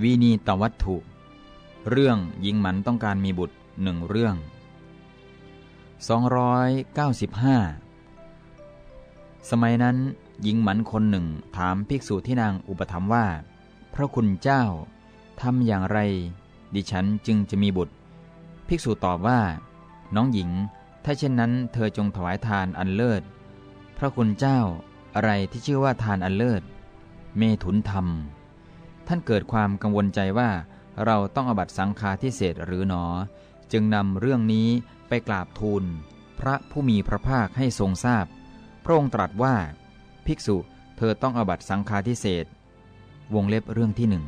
วีนีตวัตถุ เรื่องหญิงหมันต้องการมีบุตรหนึ่งเรื่อง 295 สมัยนั้นหญิงหมันคนหนึ่งถามภิกษุที่นางอุปถัมภ์ว่า พระคุณเจ้าทำอย่างไร ดิฉันจึงจะมีบุตร ภิกษุตอบว่า น้องหญิง ถ้าเช่นนั้นเธอจงถวายทานอันเลิศ พระคุณเจ้าอะไรที่ชื่อว่าทานอันเลิศ เมถุนธรรม ท่านเกิดความกังวลใจว่า เราต้องอบัตสังฆาทิเศษหรือหนอ จึงนำเรื่องนี้ไปกราบทูล พระผู้มีพระภาคให้ทรงทราบพระองค์ตรัสว่า ภิกษุเธอต้องอบัตสังฆาทิเศษวงเล็บเรื่องที่หนึ่ง